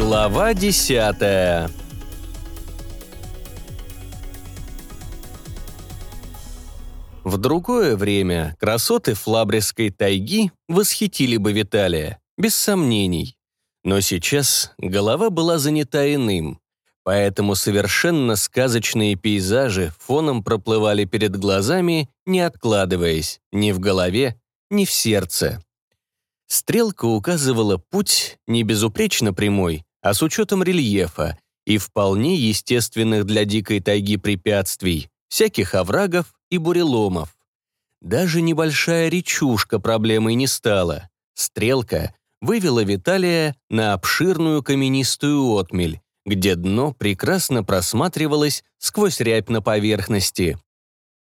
Глава десятая В другое время красоты Флабрисской тайги восхитили бы Виталия, без сомнений. Но сейчас голова была занята иным, поэтому совершенно сказочные пейзажи фоном проплывали перед глазами, не откладываясь ни в голове, ни в сердце. Стрелка указывала путь не безупречно прямой, а с учетом рельефа и вполне естественных для дикой тайги препятствий, всяких оврагов и буреломов. Даже небольшая речушка проблемой не стала. Стрелка вывела Виталия на обширную каменистую отмель, где дно прекрасно просматривалось сквозь рябь на поверхности.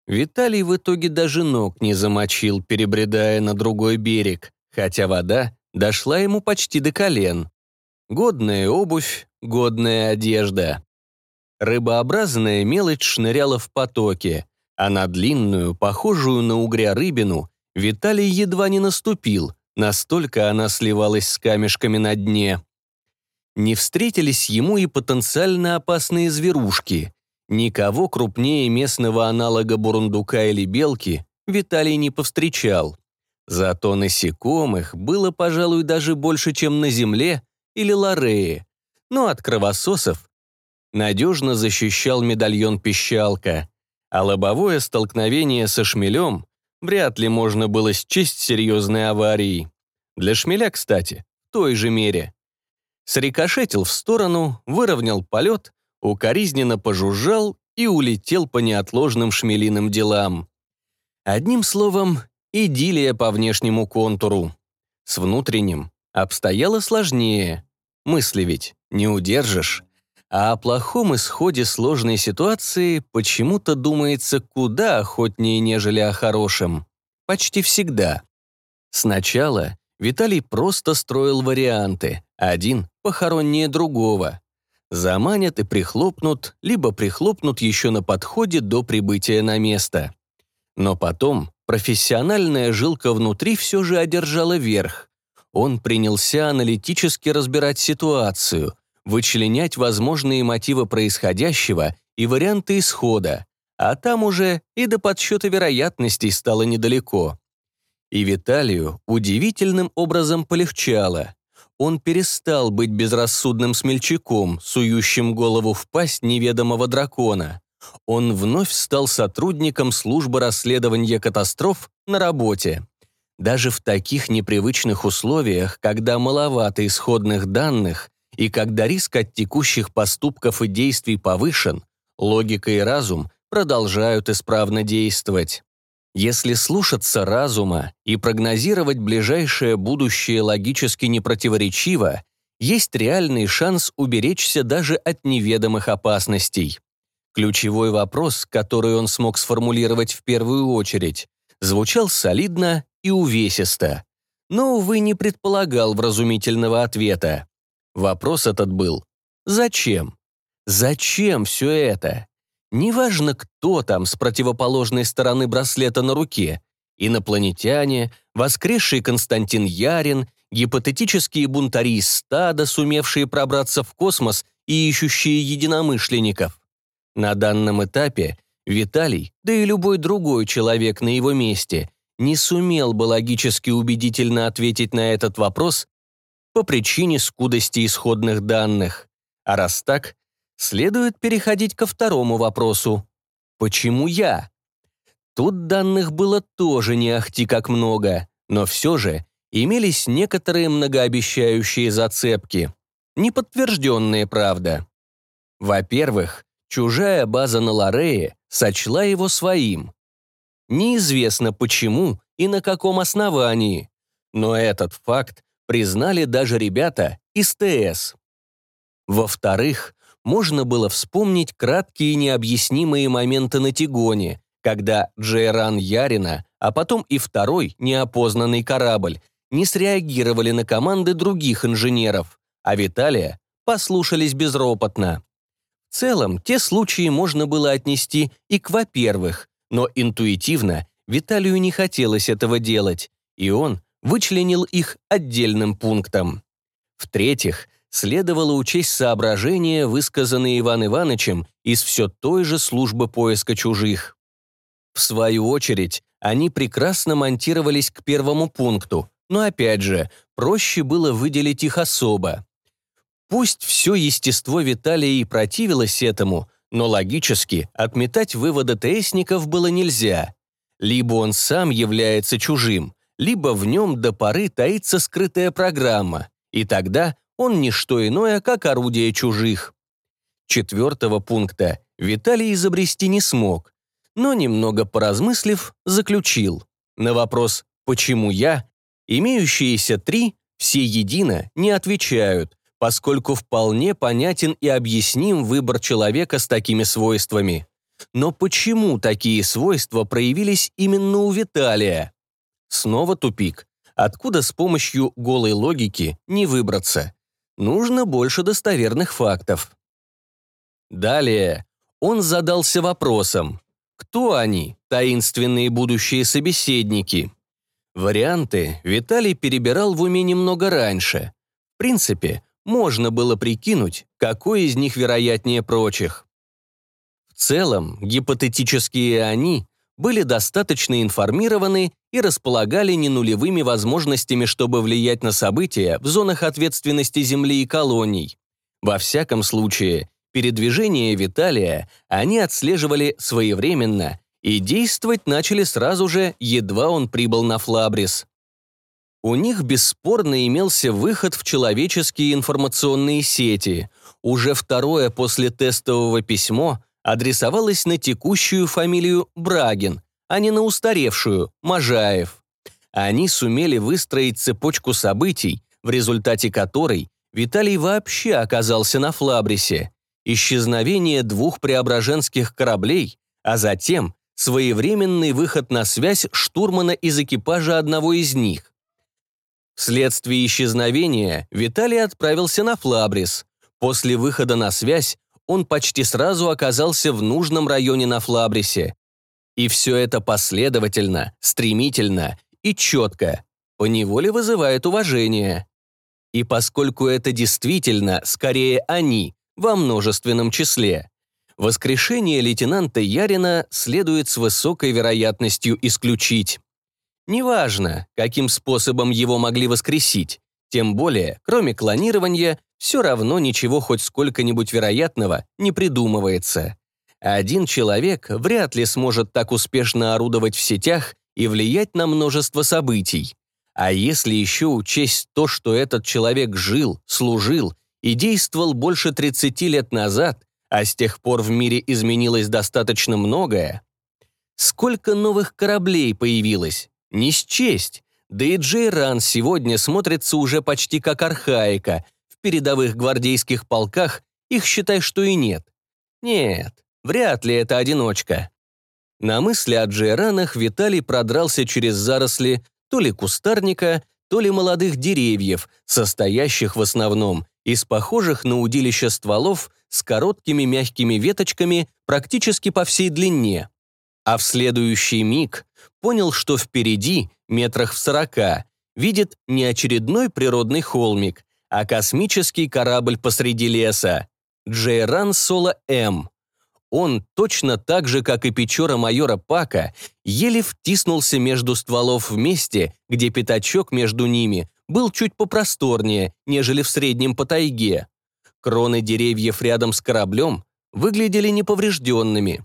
Виталий в итоге даже ног не замочил, перебредая на другой берег, хотя вода дошла ему почти до колен. Годная обувь, годная одежда. Рыбообразная мелочь шныряла в потоке, а на длинную, похожую на угря рыбину, Виталий едва не наступил, настолько она сливалась с камешками на дне. Не встретились ему и потенциально опасные зверушки. Никого крупнее местного аналога бурундука или белки Виталий не повстречал. Зато насекомых было, пожалуй, даже больше, чем на земле или ларее. Но от кровососов надежно защищал медальон пищалка а лобовое столкновение со шмелем вряд ли можно было счесть серьезной аварией. Для шмеля, кстати, в той же мере. Срикошетил в сторону, выровнял полет, укоризненно пожужжал и улетел по неотложным шмелиным делам. Одним словом, идиллия по внешнему контуру. С внутренним обстояло сложнее. Мысли ведь не удержишь а о плохом исходе сложной ситуации почему-то думается куда охотнее, нежели о хорошем. Почти всегда. Сначала Виталий просто строил варианты, один похороннее другого. Заманят и прихлопнут, либо прихлопнут еще на подходе до прибытия на место. Но потом профессиональная жилка внутри все же одержала верх. Он принялся аналитически разбирать ситуацию, вычленять возможные мотивы происходящего и варианты исхода, а там уже и до подсчета вероятностей стало недалеко. И Виталию удивительным образом полегчало. Он перестал быть безрассудным смельчаком, сующим голову в пасть неведомого дракона. Он вновь стал сотрудником службы расследования катастроф на работе. Даже в таких непривычных условиях, когда маловато исходных данных, и когда риск от текущих поступков и действий повышен, логика и разум продолжают исправно действовать. Если слушаться разума и прогнозировать ближайшее будущее логически непротиворечиво, есть реальный шанс уберечься даже от неведомых опасностей. Ключевой вопрос, который он смог сформулировать в первую очередь, звучал солидно и увесисто, но, увы, не предполагал вразумительного ответа. Вопрос этот был «Зачем? Зачем все это?» Неважно, кто там с противоположной стороны браслета на руке, инопланетяне, воскресший Константин Ярин, гипотетические бунтари из стада, сумевшие пробраться в космос и ищущие единомышленников. На данном этапе Виталий, да и любой другой человек на его месте, не сумел бы логически убедительно ответить на этот вопрос по причине скудости исходных данных. А раз так, следует переходить ко второму вопросу. Почему я? Тут данных было тоже не ахти как много, но все же имелись некоторые многообещающие зацепки. Неподтвержденные, правда. Во-первых, чужая база на Лорее сочла его своим. Неизвестно почему и на каком основании, но этот факт признали даже ребята из ТС. Во-вторых, можно было вспомнить краткие необъяснимые моменты на Тигоне, когда Джейран Ярина, а потом и второй неопознанный корабль, не среагировали на команды других инженеров, а Виталия послушались безропотно. Целом, те случаи можно было отнести и к во-первых, но интуитивно Виталию не хотелось этого делать, и он вычленил их отдельным пунктом. В-третьих, следовало учесть соображения, высказанные Иван Ивановичем из все той же службы поиска чужих. В свою очередь, они прекрасно монтировались к первому пункту, но опять же, проще было выделить их особо. Пусть все естество Виталия и противилось этому, но логически отметать выводы ТСников было нельзя. Либо он сам является чужим, либо в нем до поры таится скрытая программа, и тогда он не что иное, как орудие чужих. Четвертого пункта Виталий изобрести не смог, но, немного поразмыслив, заключил. На вопрос «почему я?» имеющиеся три все едино не отвечают, поскольку вполне понятен и объясним выбор человека с такими свойствами. Но почему такие свойства проявились именно у Виталия? Снова тупик. Откуда с помощью голой логики не выбраться? Нужно больше достоверных фактов. Далее он задался вопросом, кто они, таинственные будущие собеседники? Варианты Виталий перебирал в уме немного раньше. В принципе, можно было прикинуть, какой из них вероятнее прочих. В целом, гипотетические они были достаточно информированы и располагали не нулевыми возможностями, чтобы влиять на события в зонах ответственности Земли и колоний. Во всяком случае, передвижение Виталия они отслеживали своевременно и действовать начали сразу же, едва он прибыл на Флабрис. У них бесспорно имелся выход в человеческие информационные сети. Уже второе после тестового письмо адресовалось на текущую фамилию Брагин, а не на устаревшую Можаев. Они сумели выстроить цепочку событий, в результате которой Виталий вообще оказался на Флабрисе. Исчезновение двух преображенских кораблей, а затем своевременный выход на связь штурмана из экипажа одного из них. Вследствие исчезновения Виталий отправился на Флабрис. После выхода на связь он почти сразу оказался в нужном районе на Флабрисе. И все это последовательно, стремительно и четко, поневоле вызывает уважение. И поскольку это действительно, скорее они, во множественном числе, воскрешение лейтенанта Ярина следует с высокой вероятностью исключить. Неважно, каким способом его могли воскресить, тем более, кроме клонирования, все равно ничего хоть сколько-нибудь вероятного не придумывается. Один человек вряд ли сможет так успешно орудовать в сетях и влиять на множество событий. А если еще учесть то, что этот человек жил, служил и действовал больше 30 лет назад, а с тех пор в мире изменилось достаточно многое, сколько новых кораблей появилось, не счесть. Да и Джейран сегодня смотрится уже почти как архаика. В передовых гвардейских полках их считай, что и нет. Нет, вряд ли это одиночка. На мысли о Джейранах Виталий продрался через заросли то ли кустарника, то ли молодых деревьев, состоящих в основном из похожих на удилища стволов с короткими мягкими веточками практически по всей длине. А в следующий миг понял, что впереди, метрах в сорока, видит не очередной природный холмик, а космический корабль посреди леса. Джейран Соло-М. Он, точно так же, как и Печора майора Пака, еле втиснулся между стволов в месте, где пятачок между ними был чуть попросторнее, нежели в среднем по тайге. Кроны деревьев рядом с кораблем выглядели неповрежденными.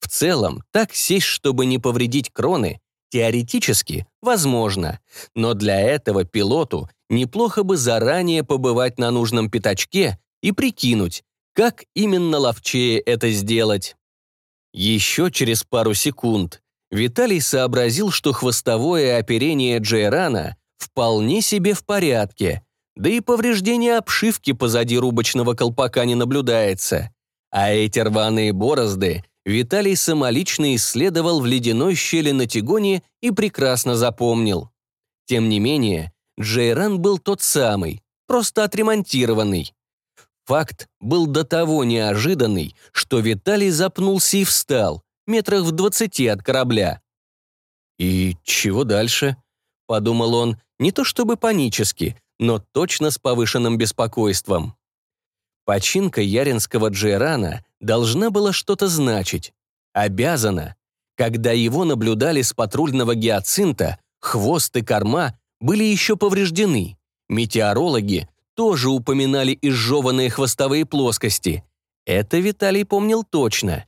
В целом, так сесть, чтобы не повредить кроны, теоретически возможно, но для этого пилоту неплохо бы заранее побывать на нужном пятачке и прикинуть, как именно ловчее это сделать. Еще через пару секунд Виталий сообразил, что хвостовое оперение Джейрана вполне себе в порядке, да и повреждение обшивки позади рубочного колпака не наблюдается. А эти рваные борозды Виталий самолично исследовал в ледяной щели на Тигоне и прекрасно запомнил. Тем не менее, Джейран был тот самый, просто отремонтированный. Факт был до того неожиданный, что Виталий запнулся и встал, метрах в двадцати от корабля. «И чего дальше?» — подумал он, не то чтобы панически, но точно с повышенным беспокойством. Починка Яринского Джейрана должна была что-то значить. Обязана. Когда его наблюдали с патрульного гиацинта, хвост и корма были еще повреждены. Метеорологи тоже упоминали изжеванные хвостовые плоскости. Это Виталий помнил точно.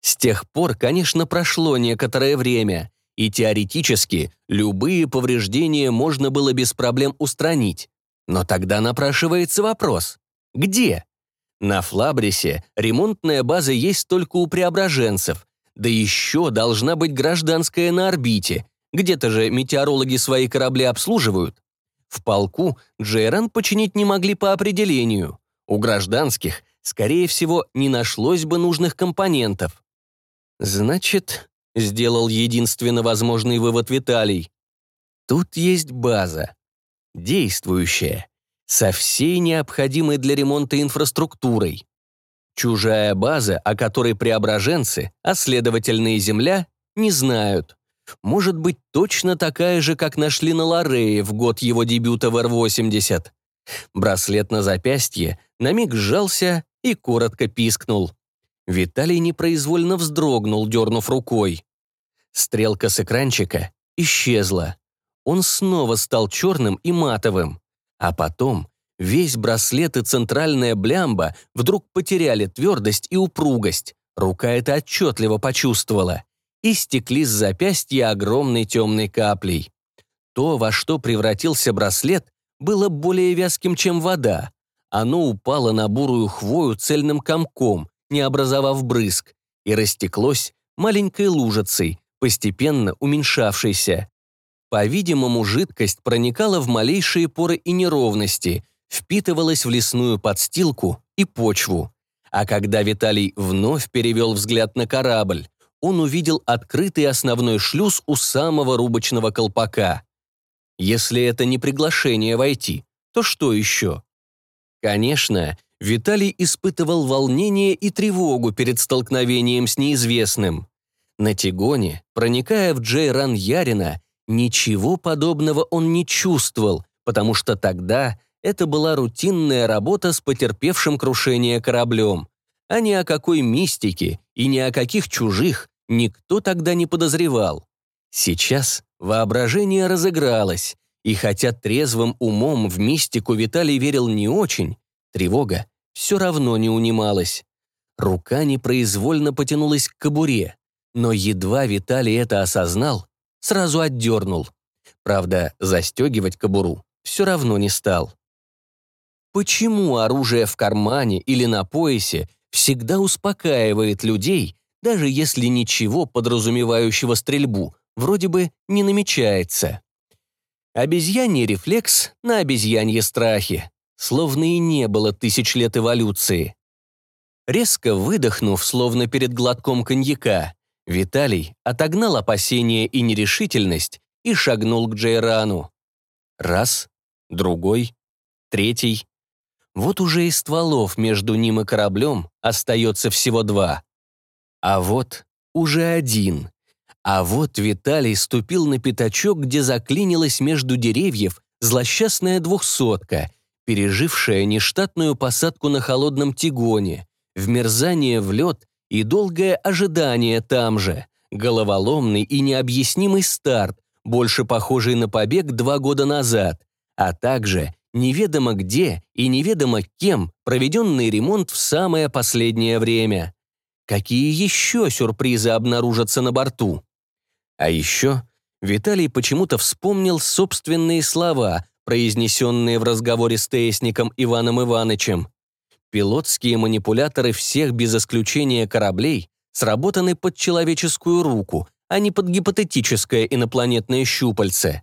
С тех пор, конечно, прошло некоторое время, и теоретически любые повреждения можно было без проблем устранить. Но тогда напрашивается вопрос – где? На Флабрисе ремонтная база есть только у преображенцев, да еще должна быть гражданская на орбите. Где-то же метеорологи свои корабли обслуживают. В полку Джейран починить не могли по определению. У гражданских, скорее всего, не нашлось бы нужных компонентов. Значит, сделал единственно возможный вывод Виталий. Тут есть база. Действующая со всей необходимой для ремонта инфраструктурой. Чужая база, о которой преображенцы, а следовательно и Земля, не знают. Может быть точно такая же, как нашли на Лорее в год его дебюта в Р-80. Браслет на запястье на миг сжался и коротко пискнул. Виталий непроизвольно вздрогнул, дернув рукой. Стрелка с экранчика исчезла. Он снова стал черным и матовым. А потом весь браслет и центральная блямба вдруг потеряли твердость и упругость. Рука это отчетливо почувствовала. И стекли с запястья огромной темной каплей. То, во что превратился браслет, было более вязким, чем вода. Оно упало на бурую хвою цельным комком, не образовав брызг, и растеклось маленькой лужицей, постепенно уменьшавшейся. По-видимому, жидкость проникала в малейшие поры и неровности, впитывалась в лесную подстилку и почву. А когда Виталий вновь перевел взгляд на корабль, он увидел открытый основной шлюз у самого рубочного колпака. Если это не приглашение войти, то что еще? Конечно, Виталий испытывал волнение и тревогу перед столкновением с неизвестным. На Тигоне, проникая в Джейран Ярина, Ничего подобного он не чувствовал, потому что тогда это была рутинная работа с потерпевшим крушение кораблем. А ни о какой мистике и ни о каких чужих никто тогда не подозревал. Сейчас воображение разыгралось, и хотя трезвым умом в мистику Виталий верил не очень, тревога все равно не унималась. Рука непроизвольно потянулась к кобуре, но едва Виталий это осознал, сразу отдернул. Правда, застегивать кобуру все равно не стал. Почему оружие в кармане или на поясе всегда успокаивает людей, даже если ничего подразумевающего стрельбу вроде бы не намечается? Обезьяний рефлекс на обезьянье страхе, словно и не было тысяч лет эволюции. Резко выдохнув, словно перед глотком коньяка, Виталий отогнал опасения и нерешительность и шагнул к Джейрану. Раз, другой, третий. Вот уже и стволов между ним и кораблем остается всего два. А вот уже один. А вот Виталий ступил на пятачок, где заклинилась между деревьев злосчастная двухсотка, пережившая нештатную посадку на холодном тигоне, вмерзание в лед и долгое ожидание там же, головоломный и необъяснимый старт, больше похожий на побег два года назад, а также неведомо где и неведомо кем проведенный ремонт в самое последнее время. Какие еще сюрпризы обнаружатся на борту? А еще Виталий почему-то вспомнил собственные слова, произнесенные в разговоре с Тесником Иваном Ивановичем. Пилотские манипуляторы всех без исключения кораблей сработаны под человеческую руку, а не под гипотетическое инопланетное щупальце.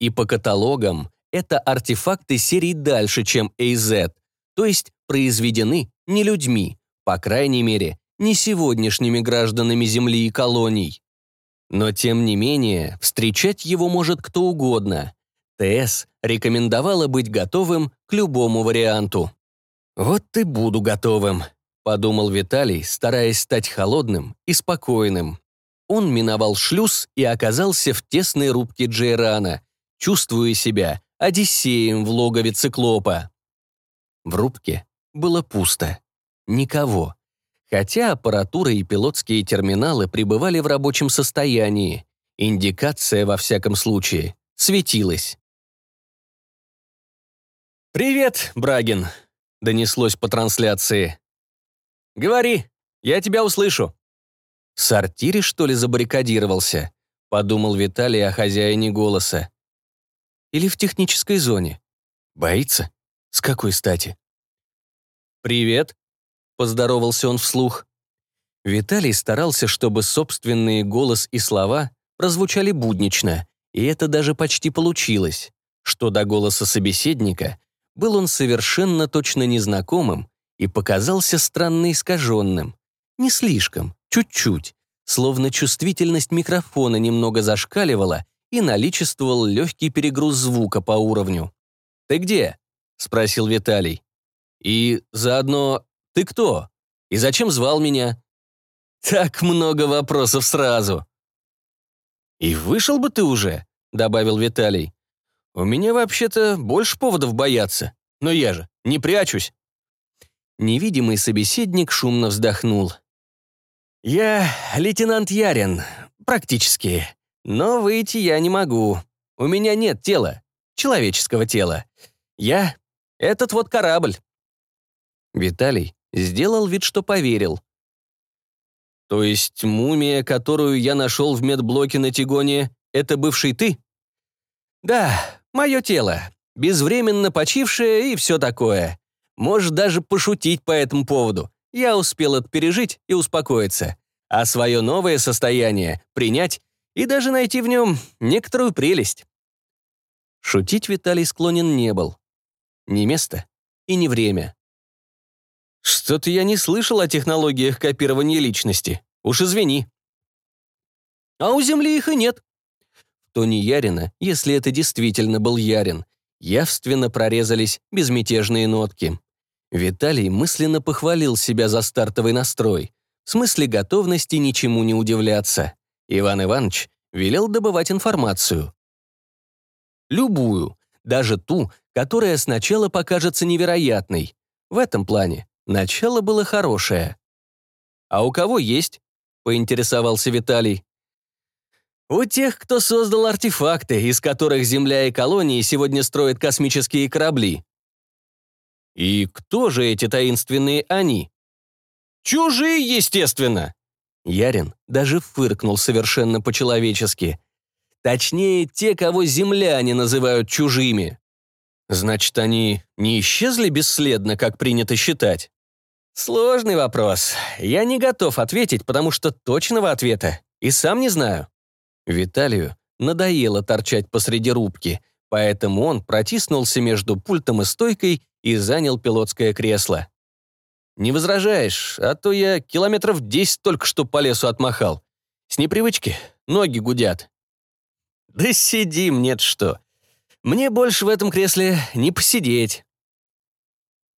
И по каталогам это артефакты серии дальше, чем AZ, то есть произведены не людьми, по крайней мере, не сегодняшними гражданами Земли и колоний. Но тем не менее, встречать его может кто угодно. ТС рекомендовала быть готовым к любому варианту. «Вот и буду готовым», — подумал Виталий, стараясь стать холодным и спокойным. Он миновал шлюз и оказался в тесной рубке Джейрана, чувствуя себя Одиссеем в логове циклопа. В рубке было пусто. Никого. Хотя аппаратура и пилотские терминалы пребывали в рабочем состоянии. Индикация, во всяком случае, светилась. «Привет, Брагин», — донеслось по трансляции. «Говори, я тебя услышу». «В сортире, что ли, забаррикадировался?» — подумал Виталий о хозяине голоса. «Или в технической зоне? Боится? С какой стати?» «Привет», — поздоровался он вслух. Виталий старался, чтобы собственные голос и слова прозвучали буднично, и это даже почти получилось. Что до голоса собеседника, был он совершенно точно незнакомым и показался странно искаженным. Не слишком, чуть-чуть, словно чувствительность микрофона немного зашкаливала и наличествовал легкий перегруз звука по уровню. «Ты где?» — спросил Виталий. «И заодно, ты кто? И зачем звал меня?» «Так много вопросов сразу». «И вышел бы ты уже», — добавил Виталий. У меня вообще-то больше поводов бояться, но я же не прячусь. Невидимый собеседник шумно вздохнул. «Я лейтенант Ярин, практически, но выйти я не могу. У меня нет тела, человеческого тела. Я — этот вот корабль». Виталий сделал вид, что поверил. «То есть мумия, которую я нашел в медблоке на Тигоне, это бывший ты?» «Да, Мое тело, безвременно почившее и все такое. Можешь даже пошутить по этому поводу. Я успел это пережить и успокоиться. А свое новое состояние принять и даже найти в нем некоторую прелесть. Шутить Виталий склонен не был. Ни место и ни время. Что-то я не слышал о технологиях копирования личности. Уж извини. А у Земли их и нет тоне Ярина, если это действительно был Ярин, явственно прорезались безмятежные нотки. Виталий мысленно похвалил себя за стартовый настрой, в смысле готовности ничему не удивляться. Иван Иванович велел добывать информацию. Любую, даже ту, которая сначала покажется невероятной. В этом плане начало было хорошее. «А у кого есть?» — поинтересовался Виталий. У тех, кто создал артефакты, из которых Земля и колонии сегодня строят космические корабли. И кто же эти таинственные они? Чужие, естественно. Ярин даже фыркнул совершенно по-человечески. Точнее, те, кого земляне называют чужими. Значит, они не исчезли бесследно, как принято считать? Сложный вопрос. Я не готов ответить, потому что точного ответа и сам не знаю. Виталию надоело торчать посреди рубки, поэтому он протиснулся между пультом и стойкой и занял пилотское кресло. «Не возражаешь, а то я километров десять только что по лесу отмахал. С непривычки ноги гудят». «Да сидим, нет что. Мне больше в этом кресле не посидеть».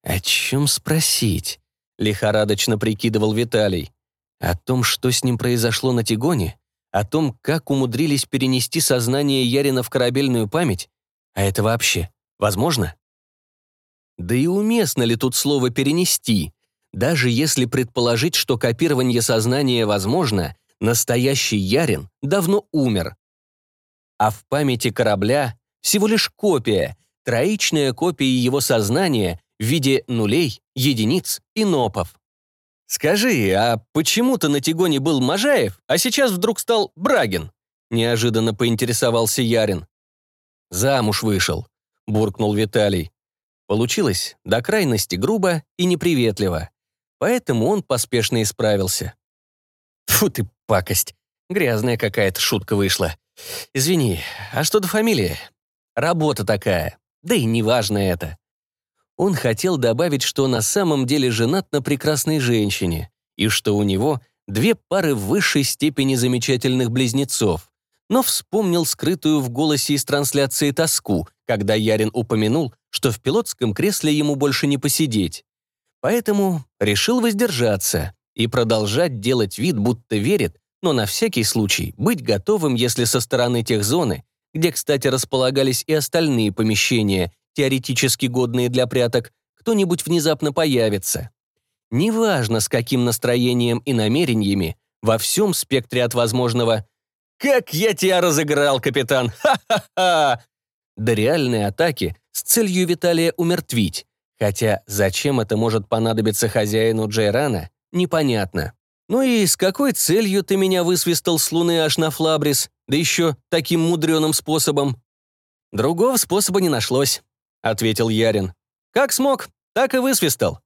«О чем спросить?» — лихорадочно прикидывал Виталий. «О том, что с ним произошло на Тигоне? О том, как умудрились перенести сознание Ярина в корабельную память, а это вообще возможно? Да и уместно ли тут слово «перенести»? Даже если предположить, что копирование сознания возможно, настоящий Ярин давно умер. А в памяти корабля всего лишь копия, троичная копия его сознания в виде нулей, единиц и нопов. «Скажи, а почему-то на Тигоне был Можаев, а сейчас вдруг стал Брагин?» Неожиданно поинтересовался Ярин. «Замуж вышел», — буркнул Виталий. Получилось до крайности грубо и неприветливо. Поэтому он поспешно исправился. Фу ты, пакость. Грязная какая-то шутка вышла. Извини, а что до фамилии? Работа такая. Да и неважно это. Он хотел добавить, что на самом деле женат на прекрасной женщине, и что у него две пары в высшей степени замечательных близнецов, но вспомнил скрытую в голосе из трансляции тоску, когда Ярин упомянул, что в пилотском кресле ему больше не посидеть. Поэтому решил воздержаться и продолжать делать вид, будто верит, но на всякий случай быть готовым, если со стороны тех зоны, где, кстати, располагались и остальные помещения, теоретически годные для пряток, кто-нибудь внезапно появится. Неважно, с каким настроением и намерениями, во всем спектре от возможного «Как я тебя разыграл, капитан! Ха-ха-ха!» до реальной атаки с целью Виталия умертвить, хотя зачем это может понадобиться хозяину Джейрана, непонятно. Ну и с какой целью ты меня высвистал с Луны аж на Флабрис, да еще таким мудреным способом? Другого способа не нашлось, ответил Ярин. Как смог, так и высвистал.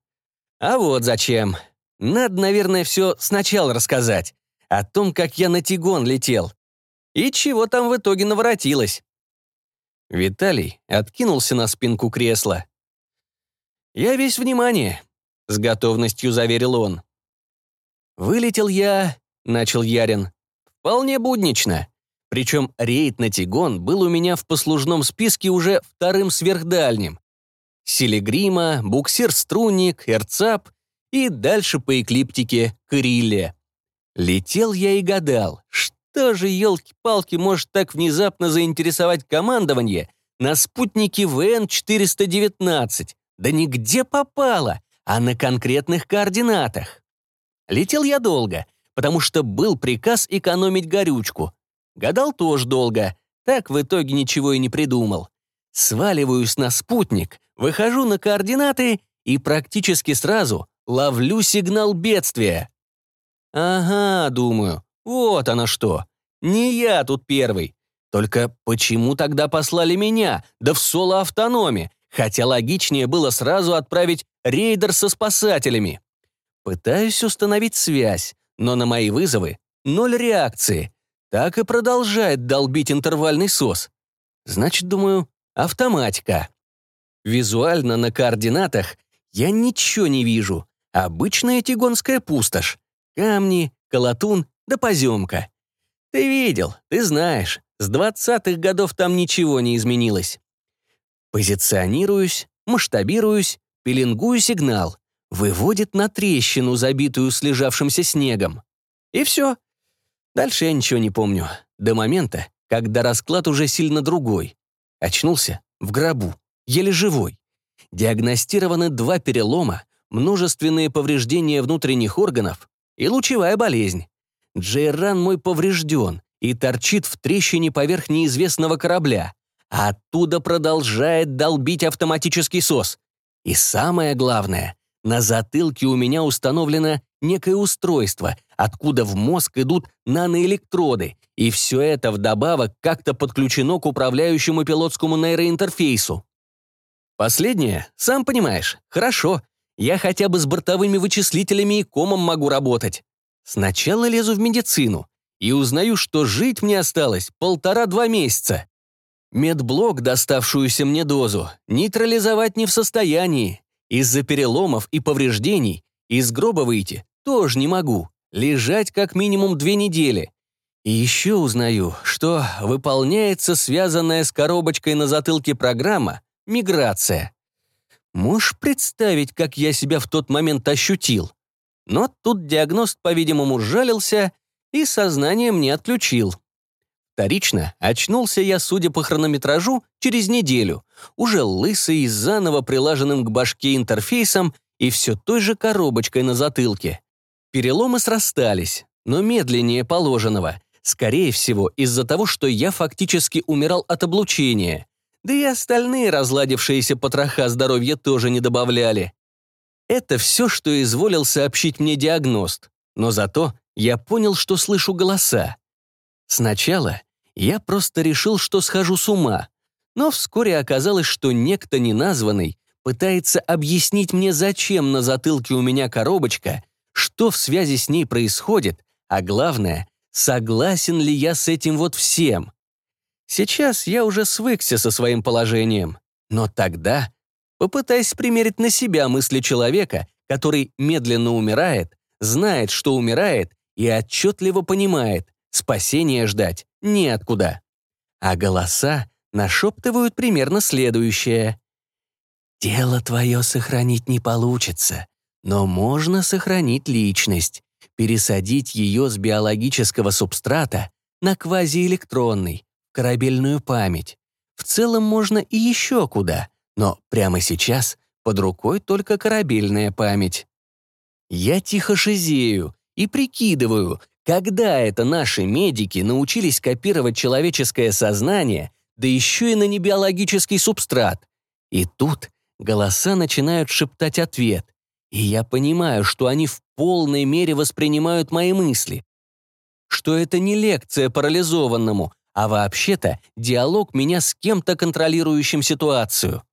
А вот зачем. Надо, наверное, все сначала рассказать. О том, как я на Тигон летел. И чего там в итоге наворотилось. Виталий откинулся на спинку кресла. «Я весь внимание», — с готовностью заверил он. «Вылетел я», — начал Ярин, — «вполне буднично. Причем рейд на Тигон был у меня в послужном списке уже вторым сверхдальним. Селегрима, буксир-струнник, эрцап и дальше по эклиптике Крилле. Летел я и гадал, что же, елки-палки, может так внезапно заинтересовать командование на спутнике ВН-419? Да нигде попало, а на конкретных координатах. Летел я долго, потому что был приказ экономить горючку. Гадал тоже долго, так в итоге ничего и не придумал. Сваливаюсь на спутник, выхожу на координаты и практически сразу ловлю сигнал бедствия. Ага, думаю, вот оно что. Не я тут первый. Только почему тогда послали меня, да в соло-автономе, хотя логичнее было сразу отправить рейдер со спасателями? Пытаюсь установить связь, но на мои вызовы ноль реакции. Так и продолжает долбить интервальный сос. Значит, думаю, автоматика. Визуально на координатах я ничего не вижу. Обычная тигонская пустошь. Камни, колотун да поземка. Ты видел, ты знаешь, с двадцатых годов там ничего не изменилось. Позиционируюсь, масштабируюсь, пеленгую сигнал. Выводит на трещину, забитую слежавшимся снегом. И все. Дальше я ничего не помню. До момента, когда расклад уже сильно другой. Очнулся в гробу, еле живой. Диагностированы два перелома, множественные повреждения внутренних органов и лучевая болезнь. Джейран мой поврежден и торчит в трещине поверх неизвестного корабля, а оттуда продолжает долбить автоматический сос. И самое главное, на затылке у меня установлено некое устройство, откуда в мозг идут наноэлектроды, и все это вдобавок как-то подключено к управляющему пилотскому нейроинтерфейсу. Последнее, сам понимаешь, хорошо. Я хотя бы с бортовыми вычислителями и комом могу работать. Сначала лезу в медицину и узнаю, что жить мне осталось полтора-два месяца. Медблок, доставшуюся мне дозу, нейтрализовать не в состоянии. Из-за переломов и повреждений из гроба выйти тоже не могу. Лежать как минимум две недели. И еще узнаю, что выполняется связанная с коробочкой на затылке программа «Миграция». Можешь представить, как я себя в тот момент ощутил? Но тут диагност, по-видимому, жалился и сознание мне отключил. Вторично очнулся я, судя по хронометражу, через неделю, уже лысый и заново прилаженным к башке интерфейсом и все той же коробочкой на затылке. Переломы срастались, но медленнее положенного, скорее всего, из-за того, что я фактически умирал от облучения. Да и остальные разладившиеся потроха здоровья тоже не добавляли. Это все, что изволил сообщить мне диагност, но зато я понял, что слышу голоса. Сначала я просто решил, что схожу с ума. Но вскоре оказалось, что некто неназванный пытается объяснить мне, зачем на затылке у меня коробочка, что в связи с ней происходит, а главное, согласен ли я с этим вот всем. Сейчас я уже свыкся со своим положением, но тогда попытаясь примерить на себя мысли человека, который медленно умирает, знает, что умирает, и отчетливо понимает, спасения ждать неоткуда. А голоса нашептывают примерно следующее. «Тело твое сохранить не получится, но можно сохранить личность, пересадить ее с биологического субстрата на квазиэлектронный, корабельную память. В целом можно и еще куда, но прямо сейчас под рукой только корабельная память. Я тихо шизею и прикидываю, когда это наши медики научились копировать человеческое сознание, да еще и на небиологический субстрат. И тут голоса начинают шептать ответ, и я понимаю, что они в полной мере воспринимают мои мысли. Что это не лекция парализованному, а вообще-то диалог меня с кем-то контролирующим ситуацию.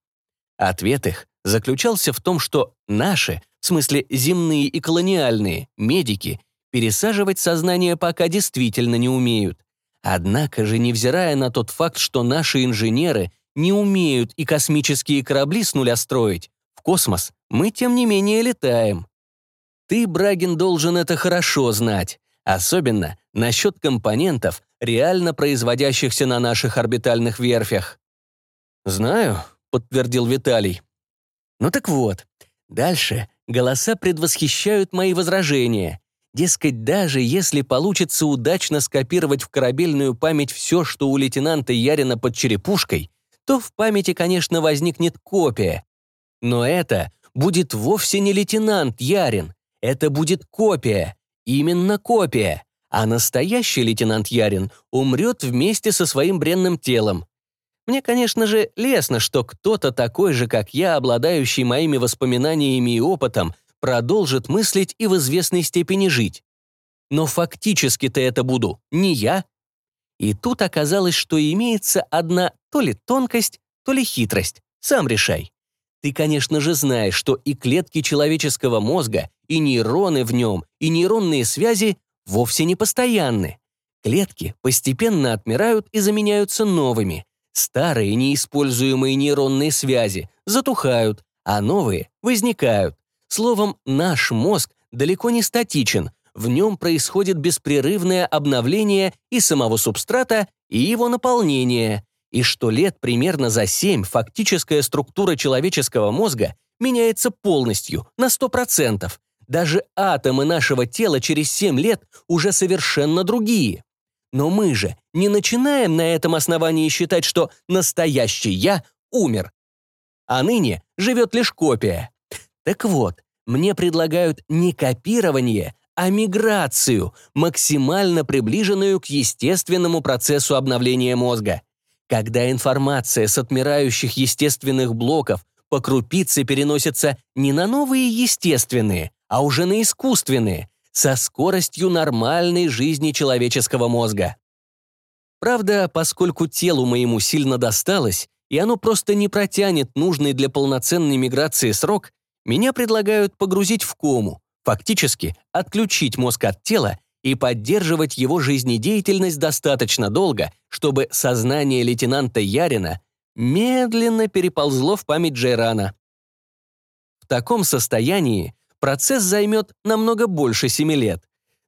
Ответ их заключался в том, что наши, в смысле земные и колониальные, медики пересаживать сознание пока действительно не умеют. Однако же, невзирая на тот факт, что наши инженеры не умеют и космические корабли с нуля строить, в космос мы, тем не менее, летаем. Ты, Брагин, должен это хорошо знать, особенно насчет компонентов, реально производящихся на наших орбитальных верфях. «Знаю», — подтвердил Виталий. «Ну так вот, дальше голоса предвосхищают мои возражения. Дескать, даже если получится удачно скопировать в корабельную память все, что у лейтенанта Ярина под черепушкой, то в памяти, конечно, возникнет копия. Но это будет вовсе не лейтенант Ярин, это будет копия, именно копия а настоящий лейтенант Ярин умрет вместе со своим бренным телом. Мне, конечно же, лестно, что кто-то такой же, как я, обладающий моими воспоминаниями и опытом, продолжит мыслить и в известной степени жить. Но фактически-то это буду не я. И тут оказалось, что имеется одна то ли тонкость, то ли хитрость. Сам решай. Ты, конечно же, знаешь, что и клетки человеческого мозга, и нейроны в нем, и нейронные связи вовсе не постоянны. Клетки постепенно отмирают и заменяются новыми. Старые неиспользуемые нейронные связи затухают, а новые возникают. Словом, наш мозг далеко не статичен, в нем происходит беспрерывное обновление и самого субстрата, и его наполнения. И что лет примерно за 7 фактическая структура человеческого мозга меняется полностью, на 100%, даже атомы нашего тела через 7 лет уже совершенно другие. Но мы же не начинаем на этом основании считать, что настоящий «я» умер. А ныне живет лишь копия. Так вот, мне предлагают не копирование, а миграцию, максимально приближенную к естественному процессу обновления мозга. Когда информация с отмирающих естественных блоков по крупице переносится не на новые естественные, а уже на искусственные, со скоростью нормальной жизни человеческого мозга. Правда, поскольку телу моему сильно досталось, и оно просто не протянет нужный для полноценной миграции срок, меня предлагают погрузить в кому, фактически отключить мозг от тела и поддерживать его жизнедеятельность достаточно долго, чтобы сознание лейтенанта Ярина медленно переползло в память Джейрана. В таком состоянии процесс займет намного больше семи лет.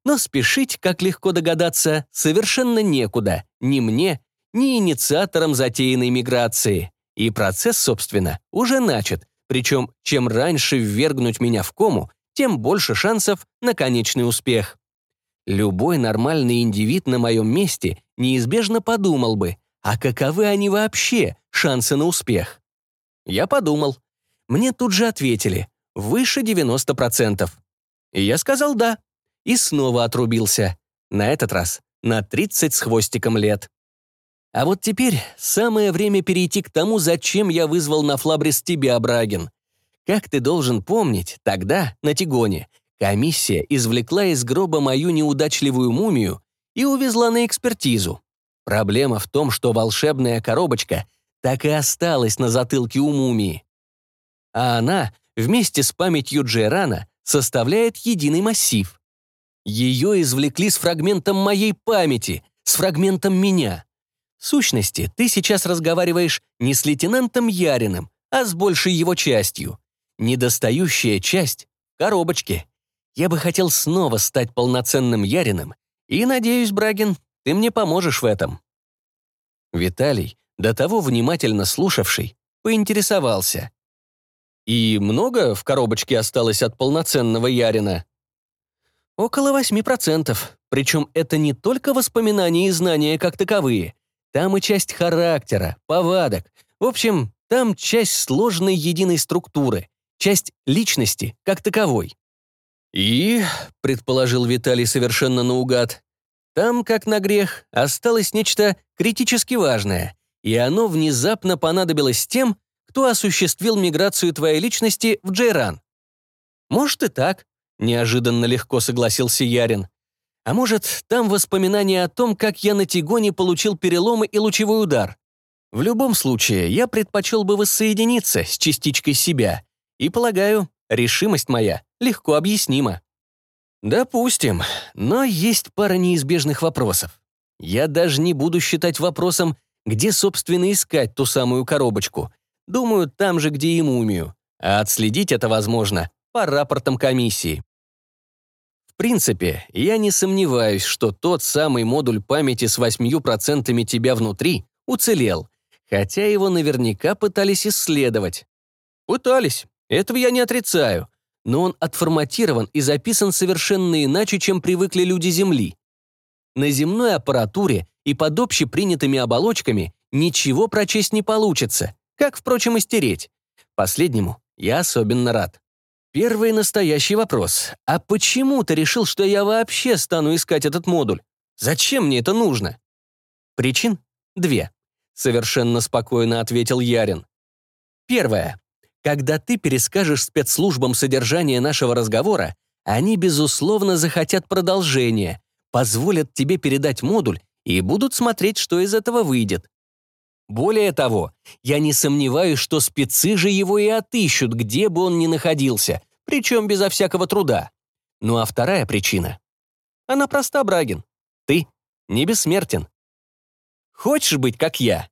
Но спешить, как легко догадаться, совершенно некуда ни мне, ни инициаторам затеянной миграции. И процесс, собственно, уже начат, причем чем раньше ввергнуть меня в кому, тем больше шансов на конечный успех. Любой нормальный индивид на моем месте неизбежно подумал бы, а каковы они вообще, шансы на успех? Я подумал. Мне тут же ответили, выше 90%. И я сказал «да». И снова отрубился. На этот раз на 30 с хвостиком лет. А вот теперь самое время перейти к тому, зачем я вызвал на Флабрис тебя, Брагин. Как ты должен помнить, тогда, на Тигоне, комиссия извлекла из гроба мою неудачливую мумию и увезла на экспертизу. Проблема в том, что волшебная коробочка так и осталась на затылке у мумии. А она вместе с памятью Джерана составляет единый массив. Ее извлекли с фрагментом моей памяти, с фрагментом меня. В сущности, ты сейчас разговариваешь не с лейтенантом Яриным, а с большей его частью. Недостающая часть — коробочки. Я бы хотел снова стать полноценным Яриным, и, надеюсь, Брагин, ты мне поможешь в этом». Виталий, до того внимательно слушавший, поинтересовался. И много в коробочке осталось от полноценного Ярина? Около 8%. Причем это не только воспоминания и знания как таковые. Там и часть характера, повадок. В общем, там часть сложной единой структуры, часть личности как таковой. И, предположил Виталий совершенно наугад, там, как на грех, осталось нечто критически важное, и оно внезапно понадобилось тем, кто осуществил миграцию твоей личности в Джейран. Может и так, неожиданно легко согласился Ярин. А может, там воспоминания о том, как я на Тигоне получил переломы и лучевой удар. В любом случае, я предпочел бы воссоединиться с частичкой себя. И, полагаю, решимость моя легко объяснима. Допустим, но есть пара неизбежных вопросов. Я даже не буду считать вопросом, где, собственно, искать ту самую коробочку. Думаю, там же, где и мумию. А отследить это возможно по рапортам комиссии. В принципе, я не сомневаюсь, что тот самый модуль памяти с 8% тебя внутри уцелел, хотя его наверняка пытались исследовать. Пытались, этого я не отрицаю, но он отформатирован и записан совершенно иначе, чем привыкли люди Земли. На земной аппаратуре и под общепринятыми оболочками ничего прочесть не получится, как, впрочем, и стереть. Последнему я особенно рад. Первый настоящий вопрос. А почему ты решил, что я вообще стану искать этот модуль? Зачем мне это нужно? Причин две. Совершенно спокойно ответил Ярин. Первое. Когда ты перескажешь спецслужбам содержание нашего разговора, они, безусловно, захотят продолжения, позволят тебе передать модуль и будут смотреть, что из этого выйдет. Более того, я не сомневаюсь, что спецы же его и отыщут, где бы он ни находился, причем безо всякого труда. Ну а вторая причина. Она проста, Брагин. Ты не бессмертен. Хочешь быть как я?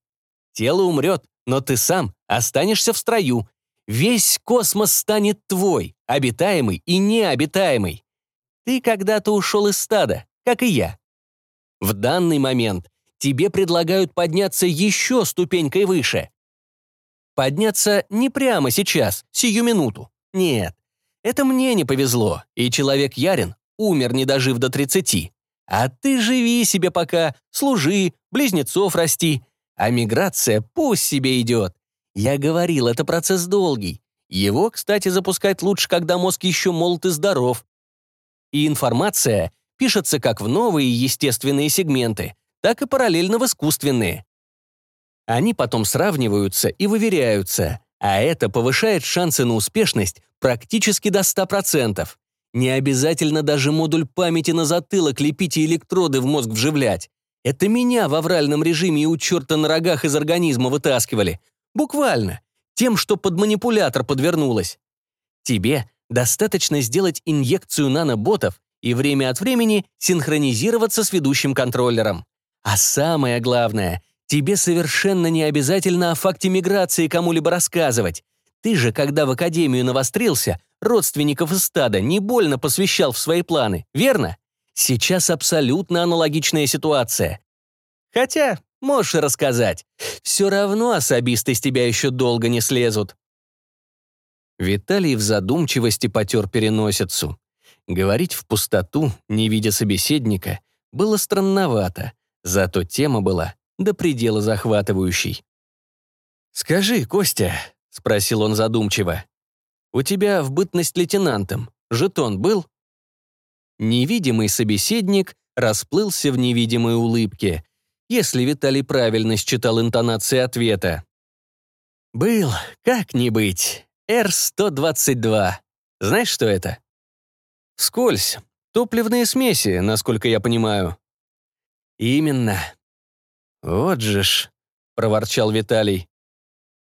Тело умрет, но ты сам останешься в строю. Весь космос станет твой, обитаемый и необитаемый. Ты когда-то ушел из стада, как и я. В данный момент тебе предлагают подняться еще ступенькой выше. Подняться не прямо сейчас, сию минуту. Нет, это мне не повезло, и человек Ярин умер, не дожив до 30. А ты живи себе пока, служи, близнецов расти. А миграция пусть себе идет. Я говорил, это процесс долгий. Его, кстати, запускать лучше, когда мозг еще молод и здоров. И информация пишется как в новые естественные сегменты, так и параллельно в искусственные. Они потом сравниваются и выверяются, а это повышает шансы на успешность практически до 100%. Не обязательно даже модуль памяти на затылок лепить и электроды в мозг вживлять. Это меня в авральном режиме и у черта на рогах из организма вытаскивали. Буквально. Тем, что под манипулятор подвернулось. Тебе достаточно сделать инъекцию наноботов и время от времени синхронизироваться с ведущим контроллером. А самое главное, тебе совершенно не обязательно о факте миграции кому-либо рассказывать. Ты же, когда в академию навострился, родственников из стада не больно посвящал в свои планы, верно? Сейчас абсолютно аналогичная ситуация. Хотя, можешь рассказать. Все равно особисты с тебя еще долго не слезут. Виталий в задумчивости потер переносицу. Говорить в пустоту, не видя собеседника, было странновато, зато тема была до предела захватывающей. «Скажи, Костя», — спросил он задумчиво, «у тебя в бытность лейтенантом жетон был?» Невидимый собеседник расплылся в невидимой улыбке, если Виталий правильно считал интонации ответа. «Был, как не быть, Р-122. Знаешь, что это?» Скользь. Топливные смеси, насколько я понимаю. Именно. Вот же ж, проворчал Виталий.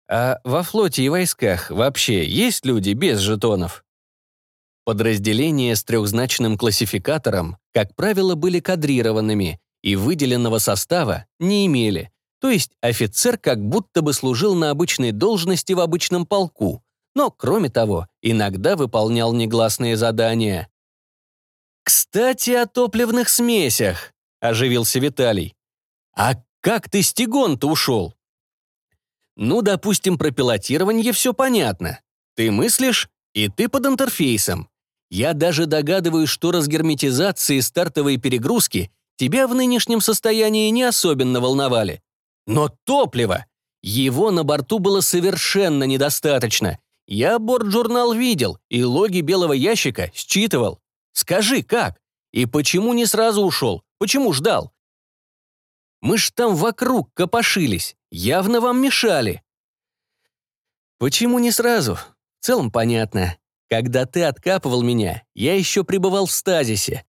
А во флоте и войсках вообще есть люди без жетонов? Подразделения с трехзначным классификатором, как правило, были кадрированными и выделенного состава не имели, то есть офицер как будто бы служил на обычной должности в обычном полку, но, кроме того, иногда выполнял негласные задания. «Кстати, о топливных смесях», — оживился Виталий. «А как ты с Тигон-то ушел?» «Ну, допустим, про пилотирование все понятно. Ты мыслишь, и ты под интерфейсом. Я даже догадываюсь, что разгерметизация и стартовые перегрузки тебя в нынешнем состоянии не особенно волновали. Но топлива! Его на борту было совершенно недостаточно. Я бортжурнал видел и логи белого ящика считывал. Скажи, как? И почему не сразу ушел? Почему ждал? Мы ж там вокруг копошились, явно вам мешали. Почему не сразу? В целом понятно. Когда ты откапывал меня, я еще пребывал в стазисе.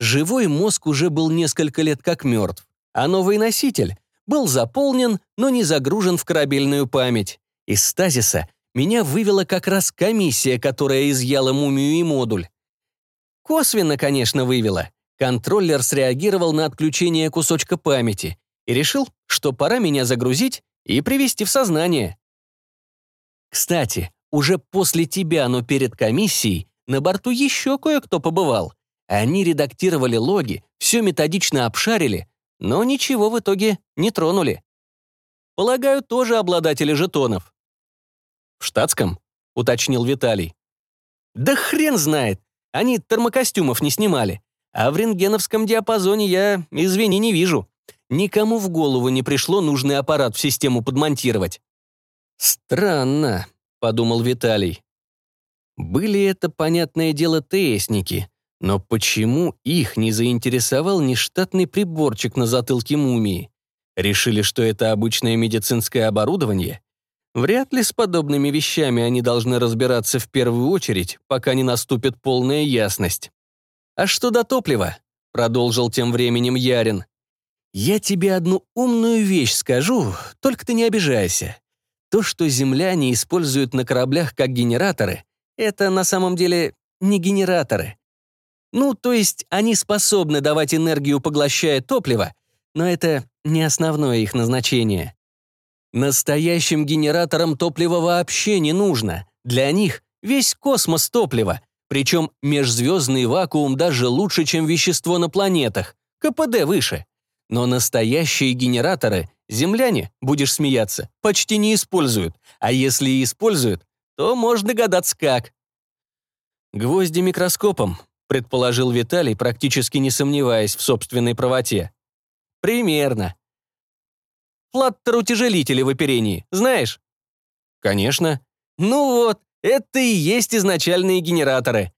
Живой мозг уже был несколько лет как мертв, а новый носитель был заполнен, но не загружен в корабельную память. Из стазиса меня вывела как раз комиссия, которая изъяла мумию и модуль. Косвенно, конечно, вывела. Контроллер среагировал на отключение кусочка памяти и решил, что пора меня загрузить и привести в сознание. Кстати, уже после тебя, но перед комиссией, на борту еще кое-кто побывал. Они редактировали логи, все методично обшарили, но ничего в итоге не тронули. Полагаю, тоже обладатели жетонов. «В штатском?» — уточнил Виталий. «Да хрен знает! Они термокостюмов не снимали. А в рентгеновском диапазоне я, извини, не вижу. Никому в голову не пришло нужный аппарат в систему подмонтировать». «Странно», — подумал Виталий. Были это, понятное дело, ТСники, но почему их не заинтересовал нештатный приборчик на затылке мумии? Решили, что это обычное медицинское оборудование? Вряд ли с подобными вещами они должны разбираться в первую очередь, пока не наступит полная ясность. «А что до топлива?» — продолжил тем временем Ярин. «Я тебе одну умную вещь скажу, только ты не обижайся. То, что земляне используют на кораблях как генераторы, это на самом деле не генераторы. Ну, то есть они способны давать энергию, поглощая топливо, но это не основное их назначение. Настоящим генераторам топлива вообще не нужно. Для них весь космос топлива, причем межзвездный вакуум даже лучше, чем вещество на планетах, КПД выше. Но настоящие генераторы земляне, будешь смеяться, почти не используют, а если и используют, то можно догадаться как. Гвозди микроскопом, предположил Виталий, практически не сомневаясь в собственной правоте. Примерно. Флаттер-утяжелители в оперении, знаешь? Конечно. Ну вот, это и есть изначальные генераторы.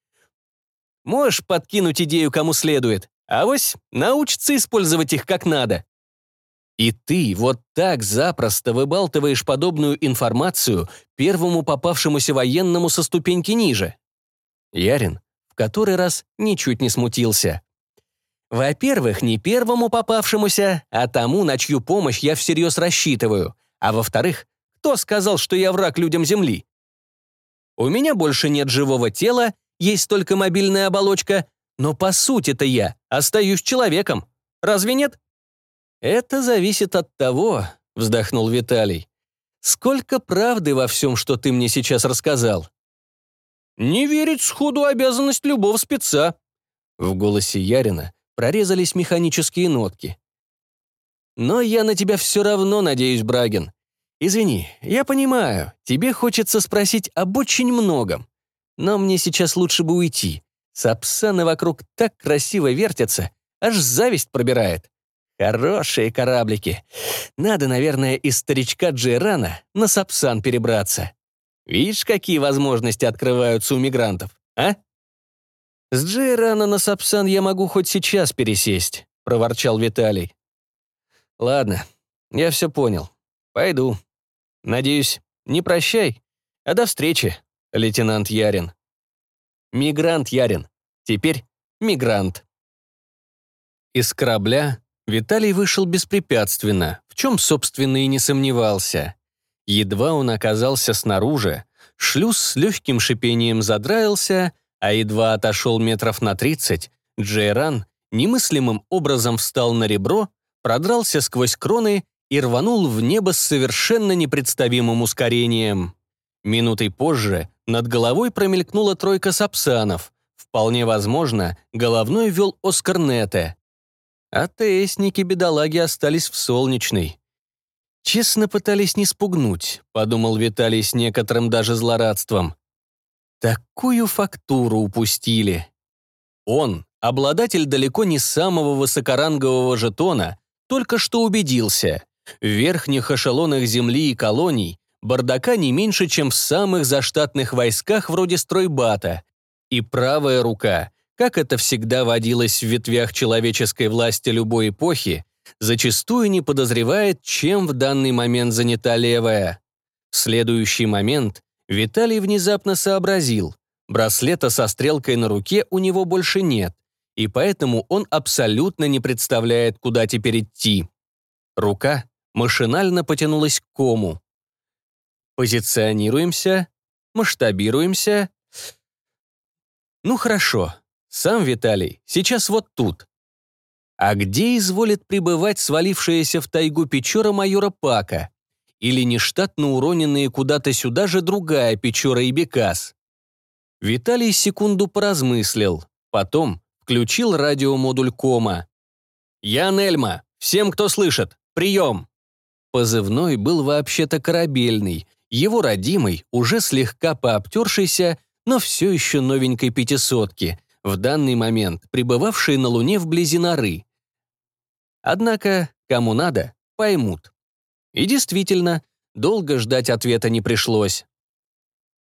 Можешь подкинуть идею кому следует, а вось научится использовать их как надо. И ты вот так запросто выбалтываешь подобную информацию первому попавшемуся военному со ступеньки ниже. Ярин который раз ничуть не смутился. Во-первых, не первому попавшемуся, а тому, на чью помощь я всерьез рассчитываю. А во-вторых, кто сказал, что я враг людям Земли? У меня больше нет живого тела, есть только мобильная оболочка, но по сути-то я остаюсь человеком. Разве нет? «Это зависит от того», — вздохнул Виталий. «Сколько правды во всем, что ты мне сейчас рассказал?» «Не верить сходу обязанность любого спеца». В голосе Ярина прорезались механические нотки. «Но я на тебя все равно надеюсь, Брагин. Извини, я понимаю, тебе хочется спросить об очень многом. Но мне сейчас лучше бы уйти. Сапсаны вокруг так красиво вертятся, аж зависть пробирает. Хорошие кораблики. Надо, наверное, из старичка Джейрана на Сапсан перебраться. Видишь, какие возможности открываются у мигрантов, а? С Джейрана на Сапсан я могу хоть сейчас пересесть, проворчал Виталий. Ладно, я все понял. Пойду. Надеюсь, не прощай, а до встречи, лейтенант Ярин. Мигрант Ярин. Теперь мигрант. Из корабля Виталий вышел беспрепятственно, в чем, собственно, и не сомневался. Едва он оказался снаружи, шлюз с легким шипением задраился, а едва отошел метров на тридцать, Джейран немыслимым образом встал на ребро, продрался сквозь кроны и рванул в небо с совершенно непредставимым ускорением. Минутой позже над головой промелькнула тройка сапсанов. Вполне возможно, головной вел Оскар Нете. А ТСники-бедолаги остались в солнечной. Честно пытались не спугнуть, подумал Виталий с некоторым даже злорадством. Такую фактуру упустили. Он, обладатель далеко не самого высокорангового жетона, только что убедился. В верхних эшелонах земли и колоний бардака не меньше, чем в самых заштатных войсках вроде стройбата. И правая рука, как это всегда водилось в ветвях человеческой власти любой эпохи, зачастую не подозревает, чем в данный момент занята левая. В следующий момент Виталий внезапно сообразил, браслета со стрелкой на руке у него больше нет, и поэтому он абсолютно не представляет, куда теперь идти. Рука машинально потянулась к кому. Позиционируемся, масштабируемся. Ну хорошо, сам Виталий сейчас вот тут. А где изволит пребывать свалившаяся в тайгу Печора майора Пака? Или нештатно уроненные куда-то сюда же другая Печора и Бекас? Виталий секунду поразмыслил, потом включил радиомодуль кома. «Я Нельма. Всем, кто слышит. Прием!» Позывной был вообще-то корабельный, его родимый, уже слегка пообтершийся, но все еще новенькой пятисотки, в данный момент пребывавшей на Луне вблизи норы. Однако, кому надо, поймут. И действительно, долго ждать ответа не пришлось.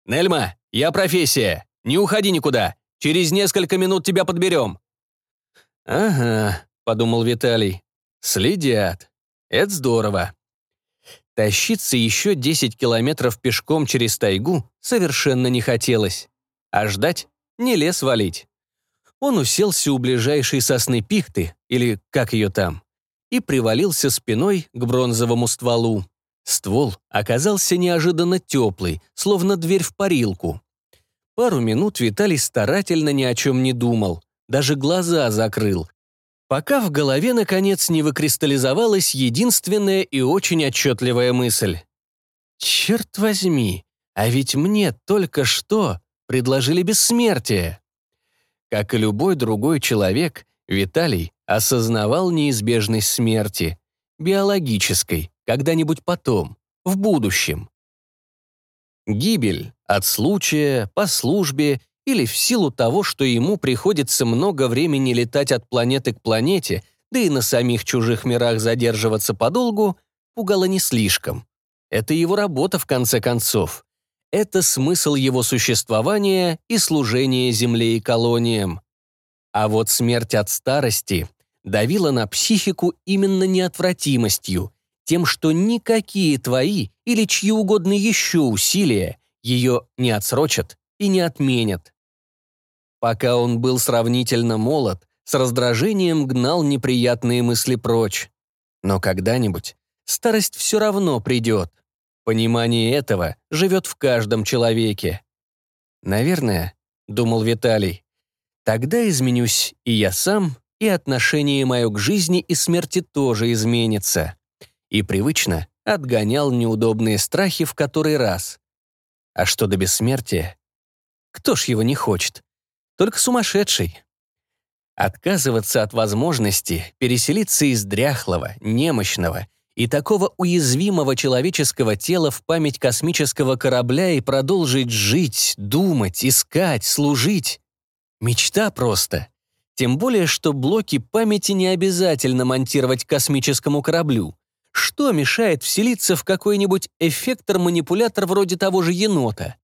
«Нельма, я профессия. Не уходи никуда. Через несколько минут тебя подберем». «Ага», — подумал Виталий. «Следят. Это здорово». Тащиться еще 10 километров пешком через тайгу совершенно не хотелось. А ждать — не лес валить. Он уселся у ближайшей сосны пихты, или как ее там, и привалился спиной к бронзовому стволу. Ствол оказался неожиданно теплый, словно дверь в парилку. Пару минут Виталий старательно ни о чем не думал, даже глаза закрыл, пока в голове, наконец, не выкристаллизовалась единственная и очень отчетливая мысль. «Черт возьми, а ведь мне только что предложили бессмертие». Как и любой другой человек, Виталий осознавал неизбежность смерти, биологической, когда-нибудь потом, в будущем. Гибель от случая, по службе или в силу того, что ему приходится много времени летать от планеты к планете, да и на самих чужих мирах задерживаться подолгу, пугало не слишком. Это его работа, в конце концов. Это смысл его существования и служения Земле и колониям. А вот смерть от старости давила на психику именно неотвратимостью, тем, что никакие твои или чьи угодно еще усилия ее не отсрочат и не отменят. Пока он был сравнительно молод, с раздражением гнал неприятные мысли прочь. Но когда-нибудь старость все равно придет. Понимание этого живет в каждом человеке. «Наверное», — думал Виталий, «тогда изменюсь и я сам, и отношение мое к жизни и смерти тоже изменится». И привычно отгонял неудобные страхи в который раз. А что до бессмертия? Кто ж его не хочет? Только сумасшедший. Отказываться от возможности переселиться из дряхлого, немощного и такого уязвимого человеческого тела в память космического корабля и продолжить жить, думать, искать, служить. Мечта просто. Тем более, что блоки памяти не обязательно монтировать космическому кораблю. Что мешает вселиться в какой-нибудь эффектор-манипулятор вроде того же енота?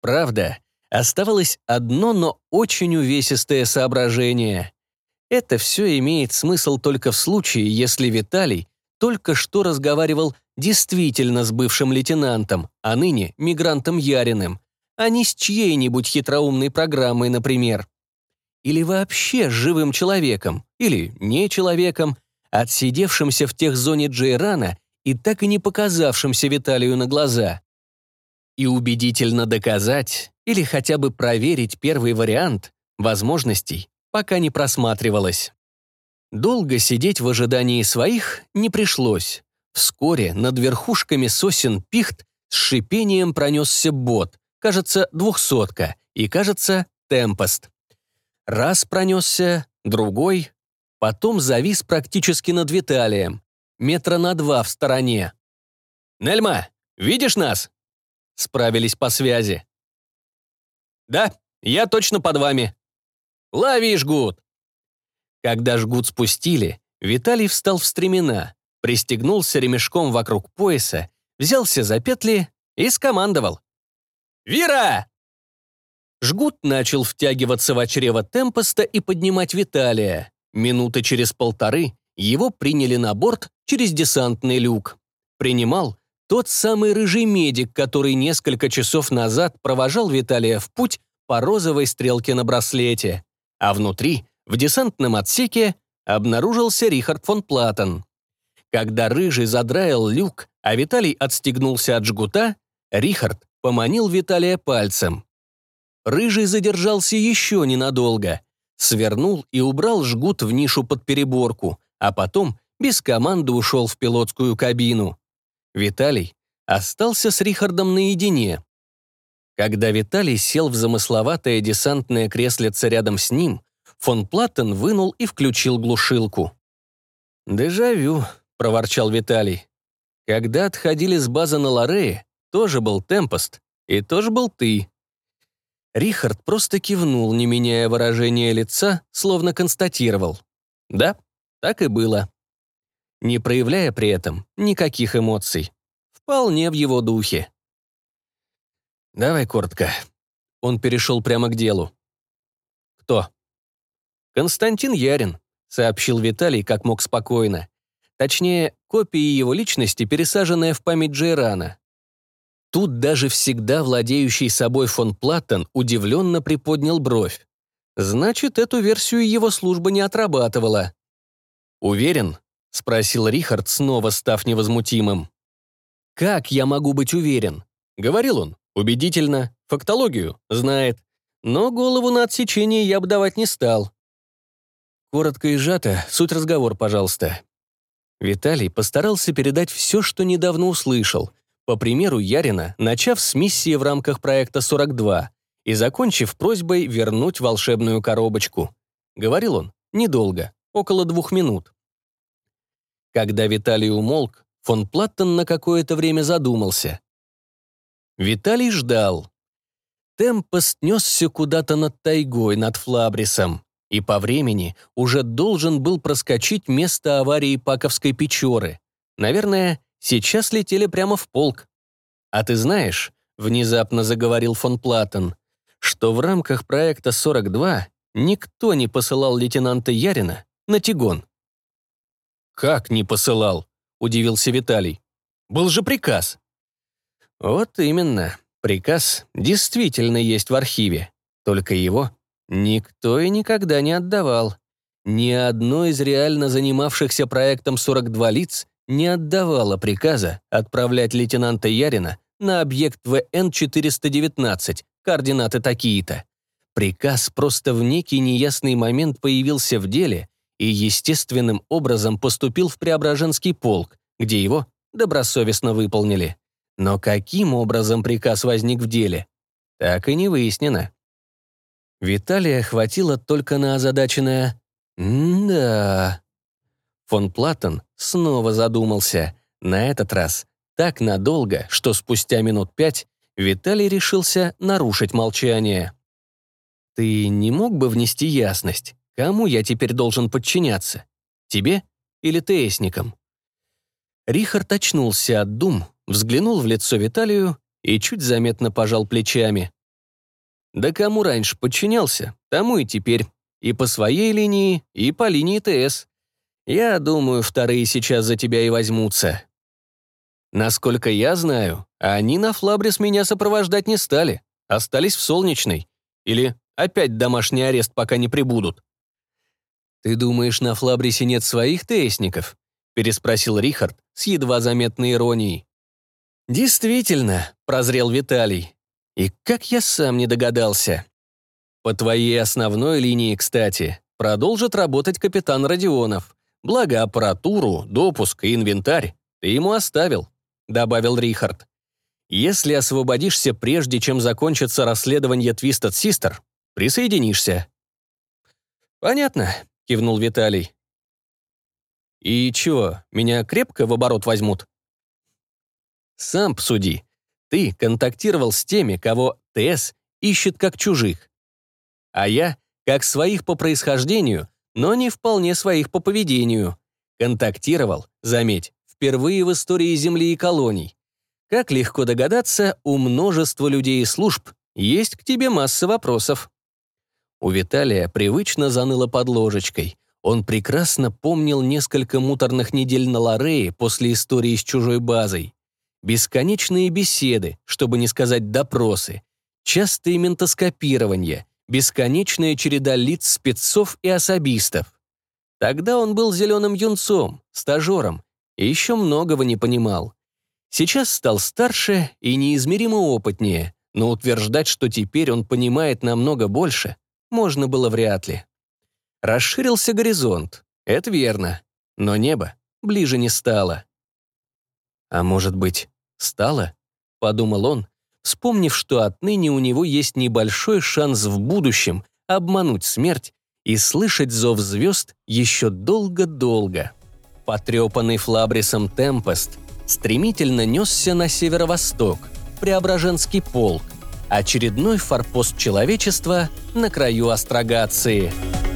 Правда, оставалось одно, но очень увесистое соображение. Это все имеет смысл только в случае, если Виталий только что разговаривал действительно с бывшим лейтенантом, а ныне мигрантом Яриным, а не с чьей-нибудь хитроумной программой, например. Или вообще живым человеком, или не человеком, отсидевшимся в техзоне Джейрана и так и не показавшимся Виталию на глаза. И убедительно доказать или хотя бы проверить первый вариант возможностей пока не просматривалось. Долго сидеть в ожидании своих не пришлось. Вскоре над верхушками сосен пихт с шипением пронесся бот, кажется, двухсотка, и, кажется, темпост. Раз пронесся, другой, Потом завис практически над Виталием, метра на два в стороне. «Нельма, видишь нас?» Справились по связи. «Да, я точно под вами». «Лови жгут!» Когда жгут спустили, Виталий встал в стремена, пристегнулся ремешком вокруг пояса, взялся за петли и скомандовал. «Вира!» Жгут начал втягиваться в чрево Темпоста и поднимать Виталия. Минуты через полторы его приняли на борт через десантный люк. Принимал тот самый рыжий медик, который несколько часов назад провожал Виталия в путь по розовой стрелке на браслете. А внутри, в десантном отсеке, обнаружился Рихард фон Платен. Когда рыжий задраил люк, а Виталий отстегнулся от жгута, Рихард поманил Виталия пальцем. Рыжий задержался еще ненадолго, свернул и убрал жгут в нишу под переборку, а потом без команды ушел в пилотскую кабину. Виталий остался с Рихардом наедине. Когда Виталий сел в замысловатое десантное креслице рядом с ним, фон Платтен вынул и включил глушилку. «Дежавю», — проворчал Виталий. «Когда отходили с базы на Лорее, тоже был Темпост, и тоже был ты». Рихард просто кивнул, не меняя выражения лица, словно констатировал. «Да, так и было». Не проявляя при этом никаких эмоций. Вполне в его духе. «Давай коротко». Он перешел прямо к делу. «Кто?» «Константин Ярин», — сообщил Виталий как мог спокойно. Точнее, копия его личности, пересаженная в память Джейрана. Тут даже всегда владеющий собой фон Платтон удивленно приподнял бровь. Значит, эту версию его служба не отрабатывала. «Уверен?» — спросил Рихард, снова став невозмутимым. «Как я могу быть уверен?» — говорил он. Убедительно. Фактологию знает. Но голову на отсечение я бы давать не стал. Коротко и сжато, суть разговор, пожалуйста. Виталий постарался передать все, что недавно услышал, по примеру Ярина, начав с миссии в рамках проекта 42 и закончив просьбой вернуть волшебную коробочку. Говорил он недолго, около двух минут. Когда Виталий умолк, фон Платтон на какое-то время задумался. Виталий ждал. Темпос снесся куда-то над тайгой, над Флабрисом, и по времени уже должен был проскочить место аварии Паковской Печоры. Наверное, сейчас летели прямо в полк. А ты знаешь, внезапно заговорил фон Платен, что в рамках проекта 42 никто не посылал лейтенанта Ярина на Тигон. «Как не посылал?» – удивился Виталий. «Был же приказ». Вот именно. Приказ действительно есть в архиве. Только его никто и никогда не отдавал. Ни одно из реально занимавшихся проектом 42 лиц не отдавало приказа отправлять лейтенанта Ярина на объект ВН-419, координаты такие-то. Приказ просто в некий неясный момент появился в деле и естественным образом поступил в Преображенский полк, где его добросовестно выполнили. Но каким образом приказ возник в деле, так и не выяснено. Виталия хватило только на озадаченное «да». Фон Платтон снова задумался, на этот раз так надолго, что спустя минут пять Виталий решился нарушить молчание. «Ты не мог бы внести ясность, кому я теперь должен подчиняться? Тебе или ТСникам?» Рихард очнулся от дум, взглянул в лицо Виталию и чуть заметно пожал плечами. Да кому раньше подчинялся, тому и теперь. И по своей линии, и по линии ТС. Я думаю, вторые сейчас за тебя и возьмутся. Насколько я знаю, они на Флабрис меня сопровождать не стали, остались в Солнечной. Или опять домашний арест, пока не прибудут. «Ты думаешь, на Флабрисе нет своих ТСников?» переспросил Рихард с едва заметной иронией. «Действительно», — прозрел Виталий. «И как я сам не догадался». «По твоей основной линии, кстати, продолжит работать капитан Родионов. Благо аппаратуру, допуск и инвентарь ты ему оставил», — добавил Рихард. «Если освободишься прежде, чем закончится расследование Twisted Sister, присоединишься». «Понятно», — кивнул Виталий. «И чего, меня крепко в оборот возьмут?» Сам посуди. Ты контактировал с теми, кого ТС ищет как чужих. А я как своих по происхождению, но не вполне своих по поведению. Контактировал, заметь, впервые в истории Земли и колоний. Как легко догадаться, у множества людей и служб есть к тебе масса вопросов. У Виталия привычно заныло под ложечкой. Он прекрасно помнил несколько муторных недель на Лорее после истории с чужой базой. Бесконечные беседы, чтобы не сказать допросы, частые ментоскопирования, бесконечная череда лиц спецов и особистов. Тогда он был зеленым юнцом, стажером, и еще многого не понимал. Сейчас стал старше и неизмеримо опытнее, но утверждать, что теперь он понимает намного больше, можно было вряд ли. Расширился горизонт, это верно, но небо ближе не стало. А может быть, стало? Подумал он, вспомнив, что отныне у него есть небольшой шанс в будущем обмануть смерть и слышать зов звезд еще долго-долго. Потрепанный Флабрисом Темпест стремительно несся на северо-восток, Преображенский полк, очередной форпост человечества на краю астрогации –